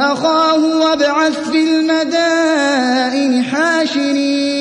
وأخاه وابعث في المدائن حاشرين.